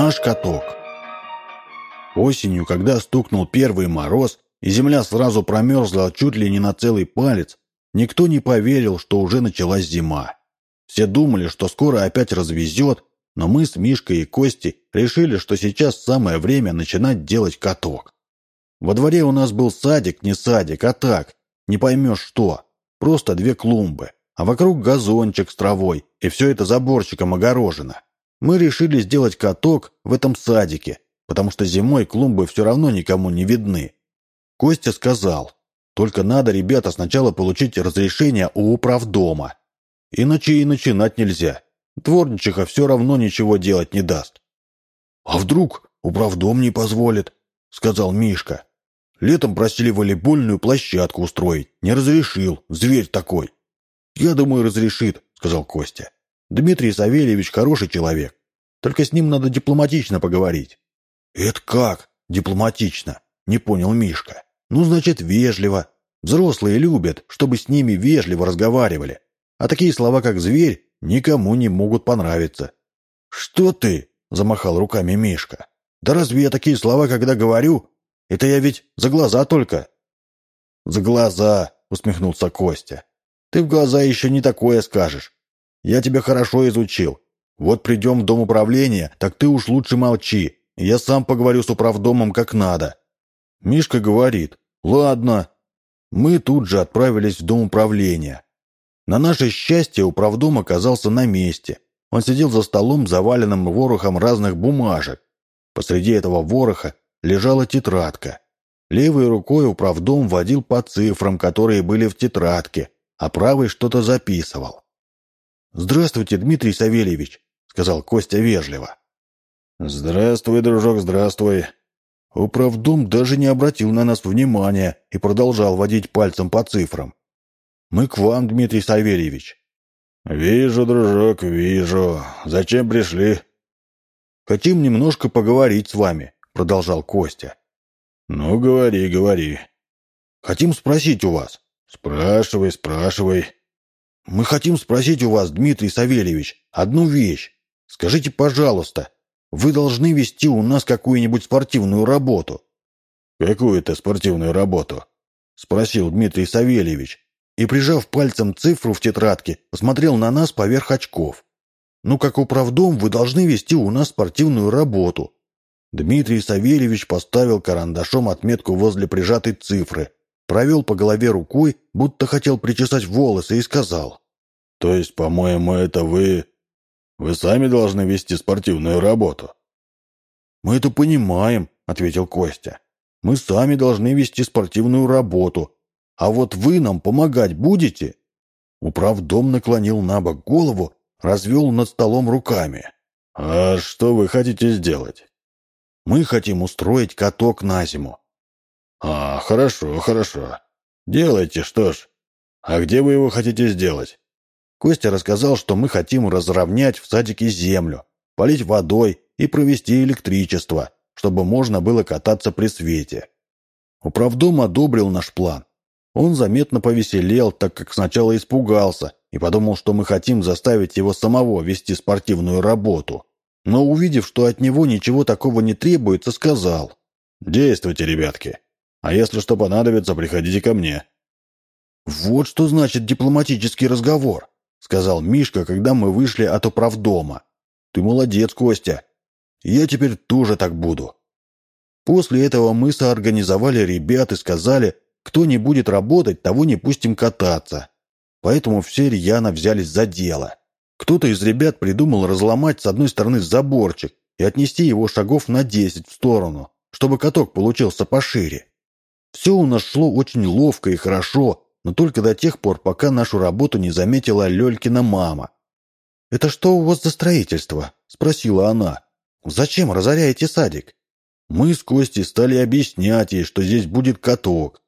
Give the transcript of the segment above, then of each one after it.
Наш каток. Осенью, когда стукнул первый мороз, и земля сразу промерзла чуть ли не на целый палец, никто не поверил, что уже началась зима. Все думали, что скоро опять развезет, но мы с Мишкой и Костей решили, что сейчас самое время начинать делать каток. Во дворе у нас был садик, не садик, а так, не поймешь что. Просто две клумбы, а вокруг газончик с травой, и все это заборчиком огорожено. Мы решили сделать каток в этом садике, потому что зимой клумбы все равно никому не видны. Костя сказал, только надо, ребята, сначала получить разрешение у управдома. Иначе и начинать нельзя. Дворничиха все равно ничего делать не даст. «А вдруг управдом не позволит?» — сказал Мишка. «Летом просили волейбольную площадку устроить. Не разрешил. Зверь такой». «Я думаю, разрешит», — сказал Костя. «Дмитрий Савельевич хороший человек. Только с ним надо дипломатично поговорить». «Это как? Дипломатично?» — не понял Мишка. «Ну, значит, вежливо. Взрослые любят, чтобы с ними вежливо разговаривали. А такие слова, как «зверь», никому не могут понравиться». «Что ты?» — замахал руками Мишка. «Да разве я такие слова, когда говорю? Это я ведь за глаза только». «За глаза!» — усмехнулся Костя. «Ты в глаза еще не такое скажешь. Я тебя хорошо изучил. Вот придем в дом управления, так ты уж лучше молчи. Я сам поговорю с управдомом как надо». Мишка говорит. «Ладно». Мы тут же отправились в дом управления. На наше счастье управдом оказался на месте. Он сидел за столом, заваленным ворохом разных бумажек. Посреди этого вороха лежала тетрадка. Левой рукой управдом водил по цифрам, которые были в тетрадке, а правой что-то записывал. «Здравствуйте, Дмитрий Савельевич», — сказал Костя вежливо. «Здравствуй, дружок, здравствуй». Управдом даже не обратил на нас внимания и продолжал водить пальцем по цифрам. Мы к вам, Дмитрий Савельевич». «Вижу, дружок, вижу. Зачем пришли?» «Хотим немножко поговорить с вами», — продолжал Костя. «Ну, говори, говори». «Хотим спросить у вас». «Спрашивай, спрашивай». «Мы хотим спросить у вас, Дмитрий Савельевич, одну вещь. Скажите, пожалуйста, вы должны вести у нас какую-нибудь спортивную работу». «Какую-то спортивную работу?» — спросил Дмитрий Савельевич, и, прижав пальцем цифру в тетрадке, посмотрел на нас поверх очков. «Ну, как управдом, вы должны вести у нас спортивную работу». Дмитрий Савельевич поставил карандашом отметку возле прижатой цифры, провел по голове рукой, будто хотел причесать волосы, и сказал. «То есть, по-моему, это вы... Вы сами должны вести спортивную работу?» «Мы это понимаем», — ответил Костя. «Мы сами должны вести спортивную работу, а вот вы нам помогать будете?» Управдом наклонил на бок голову, развел над столом руками. «А что вы хотите сделать?» «Мы хотим устроить каток на зиму». «А, хорошо, хорошо. Делайте, что ж. А где вы его хотите сделать?» Костя рассказал, что мы хотим разровнять в садике землю, полить водой и провести электричество, чтобы можно было кататься при свете. Управдом одобрил наш план. Он заметно повеселел, так как сначала испугался и подумал, что мы хотим заставить его самого вести спортивную работу. Но увидев, что от него ничего такого не требуется, сказал. «Действуйте, ребятки. А если что понадобится, приходите ко мне». «Вот что значит дипломатический разговор», — сказал Мишка, когда мы вышли от управдома. «Ты молодец, Костя. Я теперь тоже так буду». После этого мы соорганизовали ребят и сказали, кто не будет работать, того не пустим кататься. Поэтому все рьяно взялись за дело. Кто-то из ребят придумал разломать с одной стороны заборчик и отнести его шагов на десять в сторону, чтобы каток получился пошире. Все у нас шло очень ловко и хорошо, но только до тех пор, пока нашу работу не заметила Лёлькина мама. «Это что у вас за строительство?» – спросила она. «Зачем разоряете садик?» Мы с Костей стали объяснять ей, что здесь будет каток,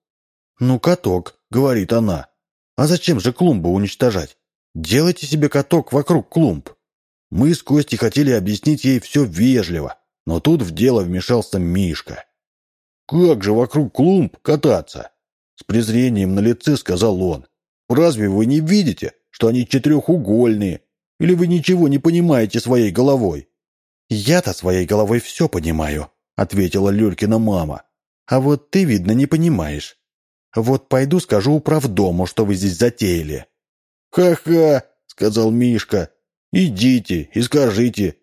«Ну, каток», — говорит она. «А зачем же клумбы уничтожать? Делайте себе каток вокруг клумб». Мы с Костей хотели объяснить ей все вежливо, но тут в дело вмешался Мишка. «Как же вокруг клумб кататься?» С презрением на лице сказал он. «Разве вы не видите, что они четырехугольные? Или вы ничего не понимаете своей головой?» «Я-то своей головой все понимаю», — ответила Люлькина мама. «А вот ты, видно, не понимаешь. Вот пойду скажу управдому, что вы здесь затеяли». «Ха-ха», — сказал Мишка. «Идите и скажите,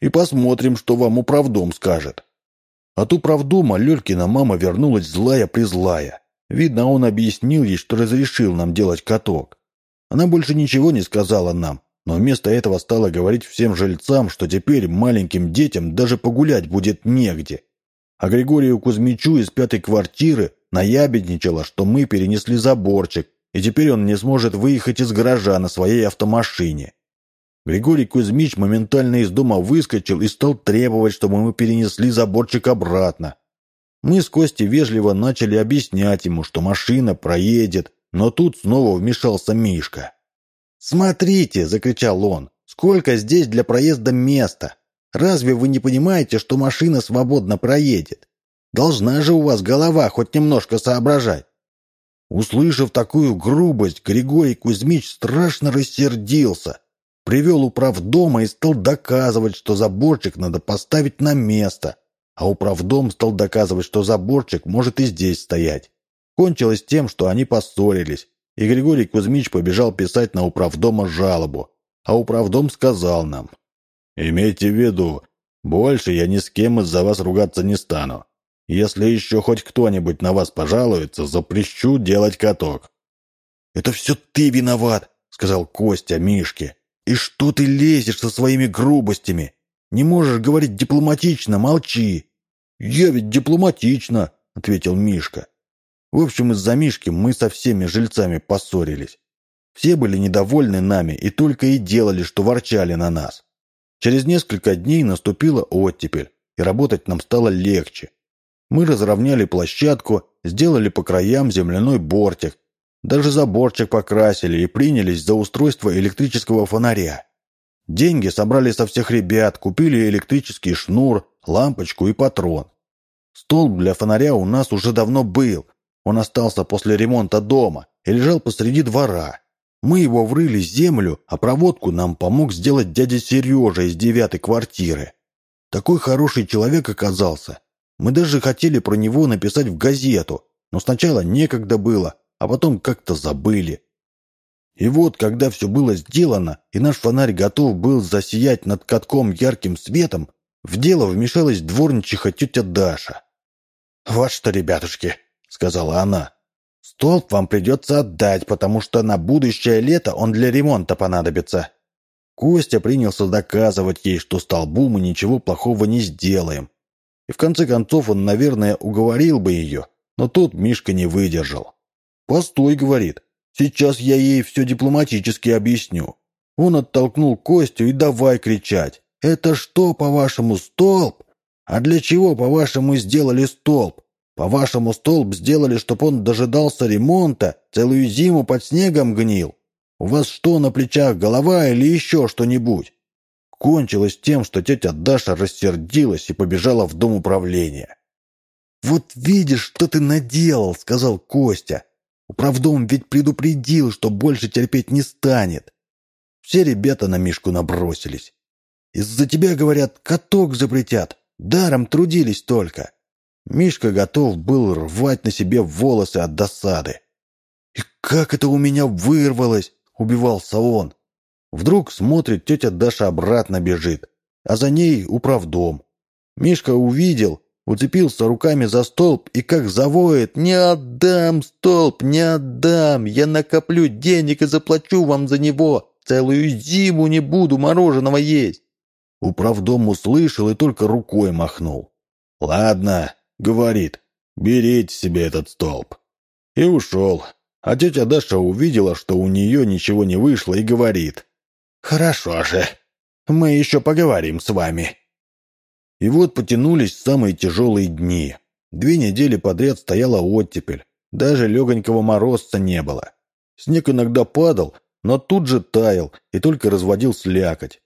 и посмотрим, что вам управдом скажет». От управдома Лёлькина мама вернулась злая-призлая. Видно, он объяснил ей, что разрешил нам делать каток. Она больше ничего не сказала нам, но вместо этого стала говорить всем жильцам, что теперь маленьким детям даже погулять будет негде. А Григорию Кузьмичу из пятой квартиры наябедничала, что мы перенесли заборчик, и теперь он не сможет выехать из гаража на своей автомашине. Григорий Кузьмич моментально из дома выскочил и стал требовать, чтобы мы перенесли заборчик обратно. Мы с Костей вежливо начали объяснять ему, что машина проедет, но тут снова вмешался Мишка. «Смотрите!» – закричал он. «Сколько здесь для проезда места! Разве вы не понимаете, что машина свободно проедет? Должна же у вас голова хоть немножко соображать!» Услышав такую грубость, Григорий Кузьмич страшно рассердился Привел управдома и стал доказывать, что заборчик надо поставить на место. А управдом стал доказывать, что заборчик может и здесь стоять. Кончилось тем, что они поссорились, и Григорий Кузьмич побежал писать на управдома жалобу. А управдом сказал нам, «Имейте в виду, больше я ни с кем из-за вас ругаться не стану. Если еще хоть кто-нибудь на вас пожалуется, запрещу делать каток». «Это все ты виноват», — сказал Костя Мишке. «И что ты лезешь со своими грубостями? Не можешь говорить дипломатично, молчи!» «Я ведь дипломатично!» — ответил Мишка. В общем, из-за Мишки мы со всеми жильцами поссорились. Все были недовольны нами и только и делали, что ворчали на нас. Через несколько дней наступила оттепель, и работать нам стало легче. Мы разровняли площадку, сделали по краям земляной бортик, даже заборчик покрасили и принялись за устройство электрического фонаря. Деньги собрали со всех ребят, купили электрический шнур, лампочку и патрон. Столб для фонаря у нас уже давно был. Он остался после ремонта дома и лежал посреди двора. Мы его врыли в землю, а проводку нам помог сделать дядя Сережа из девятой квартиры. Такой хороший человек оказался. Мы даже хотели про него написать в газету, но сначала некогда было, а потом как-то забыли. И вот, когда все было сделано, и наш фонарь готов был засиять над катком ярким светом, в дело вмешалась дворничиха тетя Даша. «Вот что, ребятушки», — сказала она, — «столб вам придется отдать, потому что на будущее лето он для ремонта понадобится». Костя принялся доказывать ей, что столбу мы ничего плохого не сделаем. И в конце концов он, наверное, уговорил бы ее, но тут Мишка не выдержал. «Постой», — говорит, — «сейчас я ей все дипломатически объясню». Он оттолкнул Костю и давай кричать. «Это что, по-вашему, столб? А для чего, по-вашему, сделали столб? По-вашему, столб сделали, чтоб он дожидался ремонта, целую зиму под снегом гнил? У вас что на плечах, голова или еще что-нибудь?» Кончилось тем, что тетя Даша рассердилась и побежала в дом управления. «Вот видишь, что ты наделал», — сказал Костя. Управдом ведь предупредил, что больше терпеть не станет. Все ребята на Мишку набросились. Из-за тебя, говорят, каток запретят. Даром трудились только. Мишка готов был рвать на себе волосы от досады. «И как это у меня вырвалось!» — убивался он. Вдруг смотрит, тетя Даша обратно бежит, а за ней управдом. Мишка увидел, Уцепился руками за столб и как завоет «Не отдам столб, не отдам! Я накоплю денег и заплачу вам за него! Целую зиму не буду мороженого есть!» Управдом услышал и только рукой махнул. «Ладно», — говорит, — «берите себе этот столб». И ушел. А тетя Даша увидела, что у нее ничего не вышло, и говорит. «Хорошо же, мы еще поговорим с вами». И вот потянулись самые тяжелые дни. Две недели подряд стояла оттепель. Даже легонького морозца не было. Снег иногда падал, но тут же таял и только разводил слякоть.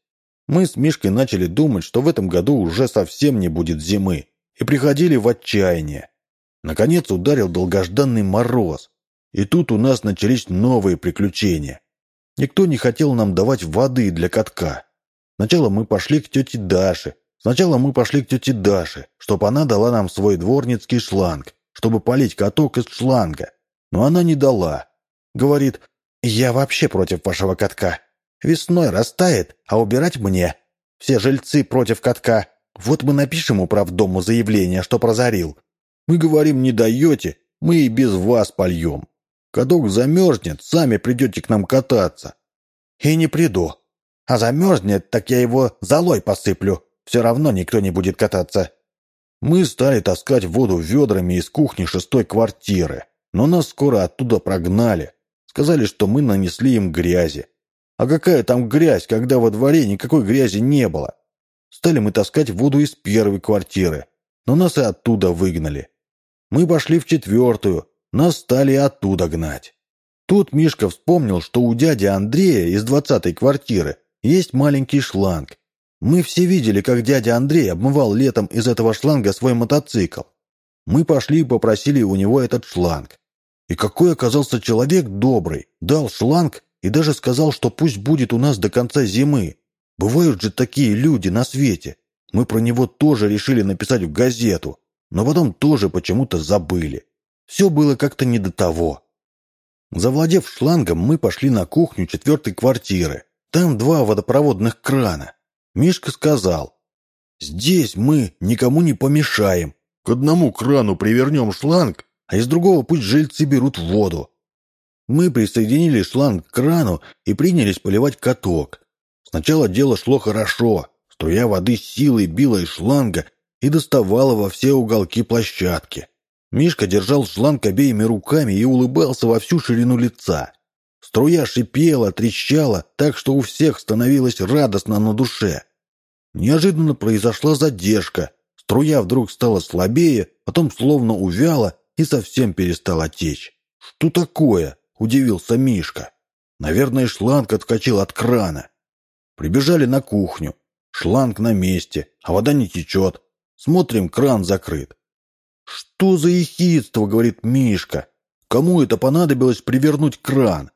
Мы с Мишкой начали думать, что в этом году уже совсем не будет зимы, и приходили в отчаяние. Наконец ударил долгожданный мороз, и тут у нас начались новые приключения. Никто не хотел нам давать воды для катка. Сначала мы пошли к тете Даше, Сначала мы пошли к тете Даше, чтобы она дала нам свой дворницкий шланг, чтобы полить каток из шланга. Но она не дала. Говорит, «Я вообще против вашего катка. Весной растает, а убирать мне. Все жильцы против катка. Вот мы напишем управдому заявление, что прозорил. Мы говорим, не даете, мы и без вас польем. Каток замерзнет, сами придете к нам кататься. И не приду. А замерзнет, так я его золой посыплю. Все равно никто не будет кататься. Мы стали таскать воду ведрами из кухни шестой квартиры, но нас скоро оттуда прогнали. Сказали, что мы нанесли им грязи. А какая там грязь, когда во дворе никакой грязи не было? Стали мы таскать воду из первой квартиры, но нас и оттуда выгнали. Мы пошли в четвертую, нас стали оттуда гнать. Тут Мишка вспомнил, что у дяди Андрея из двадцатой квартиры есть маленький шланг. Мы все видели, как дядя Андрей обмывал летом из этого шланга свой мотоцикл. Мы пошли и попросили у него этот шланг. И какой оказался человек добрый, дал шланг и даже сказал, что пусть будет у нас до конца зимы. Бывают же такие люди на свете. Мы про него тоже решили написать в газету, но потом тоже почему-то забыли. Все было как-то не до того. Завладев шлангом, мы пошли на кухню четвертой квартиры. Там два водопроводных крана. Мишка сказал, «Здесь мы никому не помешаем. К одному крану привернем шланг, а из другого пусть жильцы берут воду». Мы присоединили шланг к крану и принялись поливать каток. Сначала дело шло хорошо. Струя воды силой била из шланга и доставала во все уголки площадки. Мишка держал шланг обеими руками и улыбался во всю ширину лица. Струя шипела, трещала, так что у всех становилось радостно на душе. Неожиданно произошла задержка. Струя вдруг стала слабее, потом словно увяла и совсем перестала течь. «Что такое?» – удивился Мишка. «Наверное, шланг отскочил от крана». Прибежали на кухню. Шланг на месте, а вода не течет. Смотрим, кран закрыт. «Что за ехидство?» — говорит Мишка. «Кому это понадобилось привернуть кран?»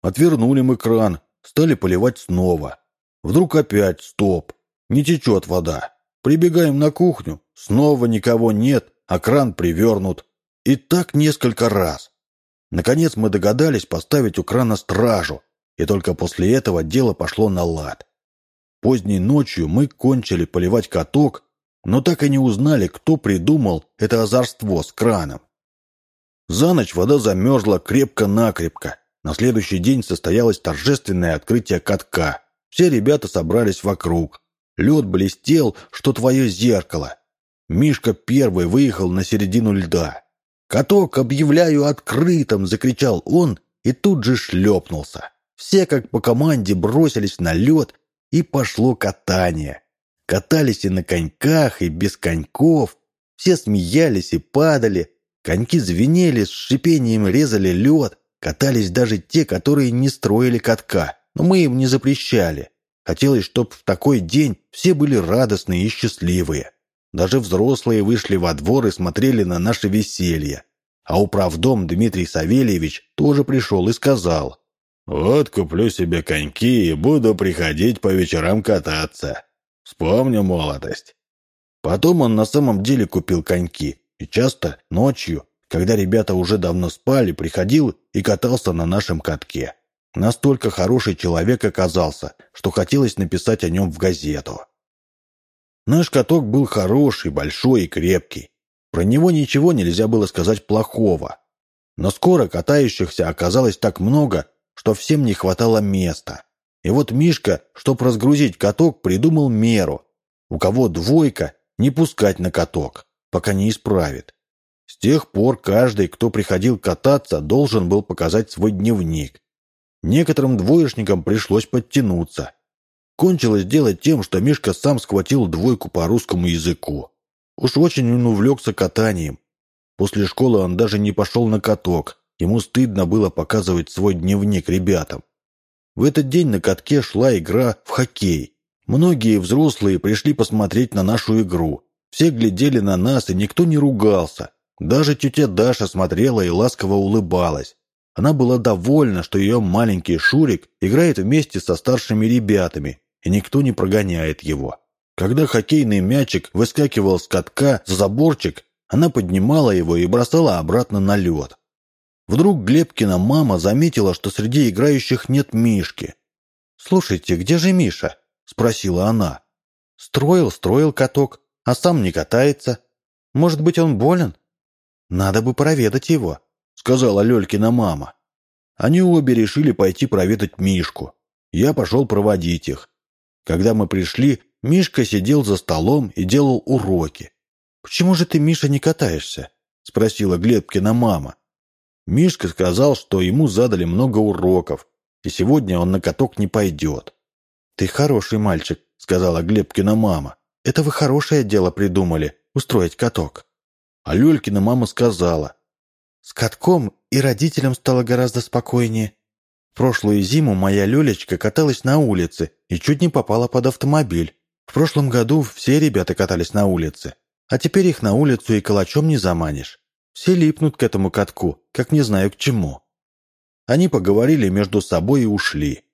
Отвернули мы кран, стали поливать снова. Вдруг опять стоп, не течет вода. Прибегаем на кухню, снова никого нет, а кран привернут. И так несколько раз. Наконец мы догадались поставить у крана стражу, и только после этого дело пошло на лад. Поздней ночью мы кончили поливать каток, но так и не узнали, кто придумал это озорство с краном. За ночь вода замерзла крепко-накрепко. На следующий день состоялось торжественное открытие катка. Все ребята собрались вокруг. Лед блестел, что твое зеркало. Мишка первый выехал на середину льда. «Каток объявляю открытым!» — закричал он и тут же шлепнулся. Все как по команде бросились на лед, и пошло катание. Катались и на коньках, и без коньков. Все смеялись и падали. Коньки звенели, с шипением резали лед. Катались даже те, которые не строили катка. Но мы им не запрещали. Хотелось, чтобы в такой день все были радостные и счастливые. Даже взрослые вышли во двор и смотрели на наше веселье. А управдом Дмитрий Савельевич тоже пришел и сказал, «Вот куплю себе коньки и буду приходить по вечерам кататься. Вспомню молодость. Потом он на самом деле купил коньки. И часто ночью, когда ребята уже давно спали, приходил и катался на нашем катке. Настолько хороший человек оказался, что хотелось написать о нем в газету. Наш каток был хороший, большой и крепкий. Про него ничего нельзя было сказать плохого. Но скоро катающихся оказалось так много, что всем не хватало места. И вот Мишка, чтоб разгрузить каток, придумал меру. У кого двойка, не пускать на каток, пока не исправит. С тех пор каждый, кто приходил кататься, должен был показать свой дневник. Некоторым двоечникам пришлось подтянуться. Кончилось дело тем, что Мишка сам схватил двойку по русскому языку. Уж очень он увлекся катанием. После школы он даже не пошел на каток. Ему стыдно было показывать свой дневник ребятам. В этот день на катке шла игра в хоккей. Многие взрослые пришли посмотреть на нашу игру. Все глядели на нас, и никто не ругался. Даже тетя Даша смотрела и ласково улыбалась. Она была довольна, что ее маленький Шурик играет вместе со старшими ребятами, и никто не прогоняет его. Когда хоккейный мячик выскакивал с катка за заборчик, она поднимала его и бросала обратно на лед. Вдруг Глебкина мама заметила, что среди играющих нет Мишки. «Слушайте, где же Миша?» – спросила она. «Строил, строил каток, а сам не катается. Может быть, он болен? Надо бы проведать его», – сказала Лёлькина мама. Они обе решили пойти проведать Мишку. Я пошел проводить их. Когда мы пришли, Мишка сидел за столом и делал уроки. «Почему же ты, Миша, не катаешься?» – спросила Глебкина мама. Мишка сказал, что ему задали много уроков, и сегодня он на каток не пойдет. «Ты хороший мальчик», — сказала Глебкина мама. «Это вы хорошее дело придумали, устроить каток». А Лёлькина мама сказала. «С катком и родителям стало гораздо спокойнее. Прошлую зиму моя Лёлечка каталась на улице и чуть не попала под автомобиль. В прошлом году все ребята катались на улице, а теперь их на улицу и калачом не заманишь. Все липнут к этому катку, как не знаю к чему». Они поговорили между собой и ушли.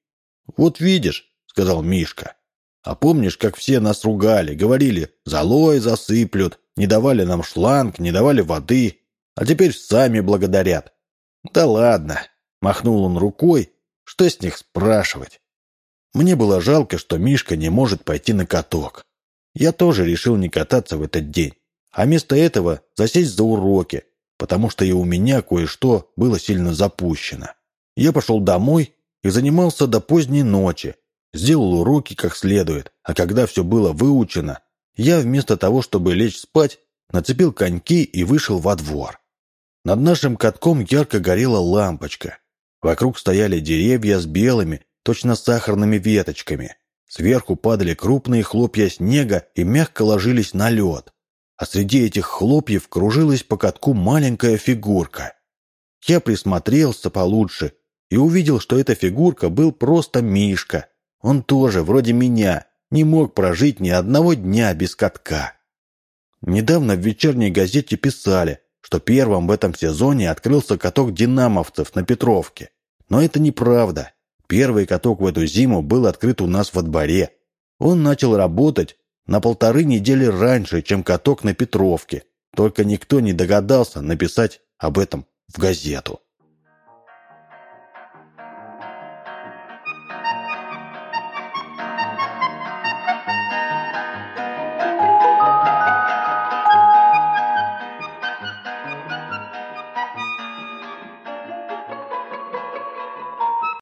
«Вот видишь», — сказал Мишка, — «а помнишь, как все нас ругали, говорили, золой засыплют, не давали нам шланг, не давали воды, а теперь сами благодарят». «Да ладно», — махнул он рукой, — «что с них спрашивать?» Мне было жалко, что Мишка не может пойти на каток. Я тоже решил не кататься в этот день, а вместо этого засесть за уроки, потому что и у меня кое-что было сильно запущено. Я пошел домой и занимался до поздней ночи, сделал уроки как следует, а когда все было выучено, я вместо того, чтобы лечь спать, нацепил коньки и вышел во двор. Над нашим катком ярко горела лампочка. Вокруг стояли деревья с белыми, точно сахарными веточками. Сверху падали крупные хлопья снега и мягко ложились на лед. А среди этих хлопьев кружилась по катку маленькая фигурка. Я присмотрелся получше и увидел, что эта фигурка был просто Мишка. Он тоже, вроде меня, не мог прожить ни одного дня без катка. Недавно в вечерней газете писали, что первым в этом сезоне открылся каток динамовцев на Петровке. Но это неправда. Первый каток в эту зиму был открыт у нас во дворе. Он начал работать на полторы недели раньше, чем каток на Петровке. Только никто не догадался написать об этом в газету.